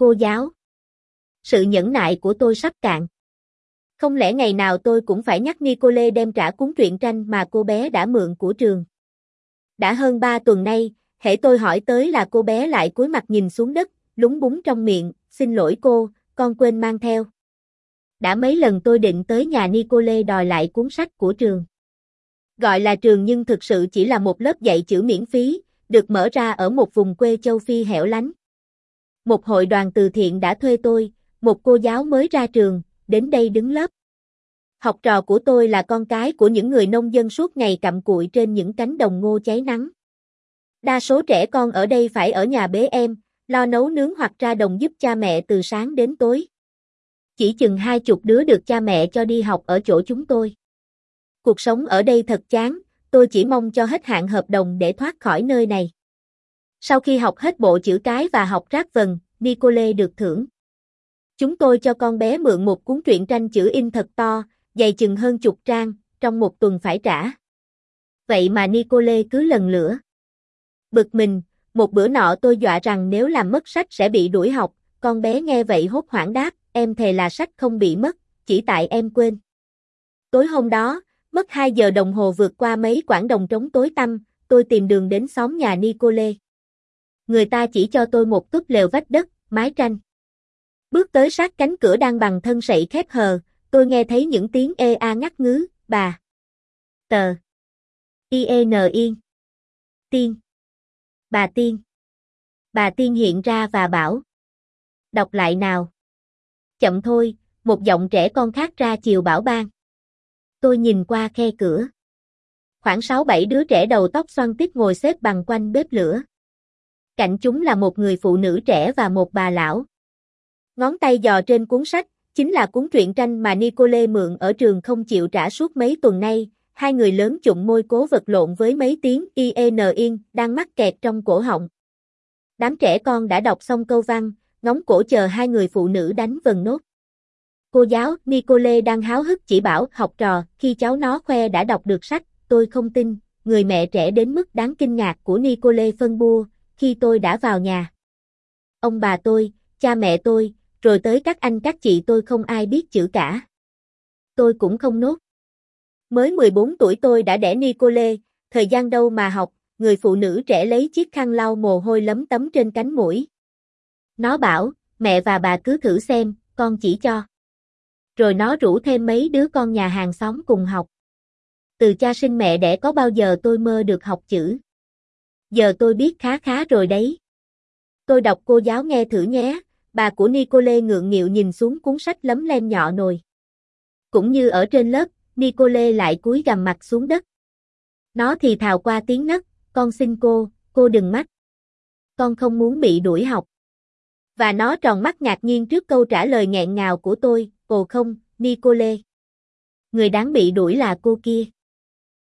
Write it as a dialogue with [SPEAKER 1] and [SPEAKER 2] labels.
[SPEAKER 1] Cô giáo. Sự nhẫn nại của tôi sắp cạn. Không lẽ ngày nào tôi cũng phải nhắc Nicole đem trả cuốn truyện tranh mà cô bé đã mượn của trường. Đã hơn 3 tuần nay, hễ tôi hỏi tới là cô bé lại cúi mặt nhìn xuống đất, lúng búng trong miệng, xin lỗi cô, con quên mang theo. Đã mấy lần tôi định tới nhà Nicole đòi lại cuốn sách của trường. Gọi là trường nhưng thực sự chỉ là một lớp dạy chữ miễn phí, được mở ra ở một vùng quê châu Phi hẻo lánh. Một hội đoàn từ thiện đã thuê tôi, một cô giáo mới ra trường, đến đây đứng lớp. Học trò của tôi là con cái của những người nông dân suốt ngày cặm cụi trên những cánh đồng ngô cháy nắng. Đa số trẻ con ở đây phải ở nhà bế em, lo nấu nướng hoặc ra đồng giúp cha mẹ từ sáng đến tối. Chỉ chừng hai chục đứa được cha mẹ cho đi học ở chỗ chúng tôi. Cuộc sống ở đây thật chán, tôi chỉ mong cho hết hạn hợp đồng để thoát khỏi nơi này. Sau khi học hết bộ chữ cái và học rác vần, Nicole được thưởng. Chúng tôi cho con bé mượn một cuốn truyện tranh chữ in thật to, dày chừng hơn chục trang, trong một tuần phải trả. Vậy mà Nicole cứ lần lửa. Bực mình, một bữa nọ tôi dọa rằng nếu làm mất sách sẽ bị đuổi học, con bé nghe vậy hốt hoảng đáp, em thề là sách không bị mất, chỉ tại em quên. Tối hôm đó, mất 2 giờ đồng hồ vượt qua mấy quãng đồng trống tối tăm, tôi tìm đường đến xóm nhà Nicole. Người ta chỉ cho tôi một túp lều vách đất, mái tranh. Bước tới sát cánh cửa đang bằng thân sậy khép hờ, tôi nghe thấy những tiếng ê a ngắt ngứ, bà. Tờ. I-E-N yên. Tiên. Bà Tiên. Bà Tiên hiện ra và bảo. Đọc lại nào. Chậm thôi, một giọng trẻ con khác ra chiều bảo ban. Tôi nhìn qua khe cửa. Khoảng 6-7 đứa trẻ đầu tóc xoăn tít ngồi xếp bằng quanh bếp lửa. Cạnh chúng là một người phụ nữ trẻ và một bà lão. Ngón tay dò trên cuốn sách, chính là cuốn truyện tranh mà Nicole mượn ở trường không chịu trả suốt mấy tuần nay, hai người lớn chụm môi cố vật lộn với mấy tiếng IN yên đang mắc kẹt trong cổ họng. Đám trẻ con đã đọc xong câu văn, ngóng cổ chờ hai người phụ nữ đánh vần nốt. Cô giáo Nicole đang háo hức chỉ bảo học trò khi cháu nó khoe đã đọc được sách, tôi không tin, người mẹ trẻ đến mức đáng kinh ngạc của Nicole phân bua, khi tôi đã vào nhà. Ông bà tôi, cha mẹ tôi, rồi tới các anh các chị tôi không ai biết chữ cả. Tôi cũng không nốt. Mới 14 tuổi tôi đã đẻ Nicole, thời gian đâu mà học, người phụ nữ trẻ lấy chiếc khăn lau mồ hôi lấm tấm trên cánh mũi. Nó bảo, mẹ và bà cứ thử xem, con chỉ cho. Rồi nó rủ thêm mấy đứa con nhà hàng xóm cùng học. Từ cha sinh mẹ đẻ có bao giờ tôi mơ được học chữ. Giờ tôi biết khá khá rồi đấy. Tôi đọc cô giáo nghe thử nhé, bà của Nicole ngượng nghịu nhìn xuống cuốn sách lấm lem nhỏ nồi. Cũng như ở trên lớp, Nicole lại cúi gằm mặt xuống đất. Nó thì thào qua tiếng nấc, con xin cô, cô đừng mách. Con không muốn bị đuổi học. Và nó tròn mắt ngạc nhiên trước câu trả lời nghẹn ngào của tôi, ồ không, Nicole. Người đáng bị đuổi là cô kia.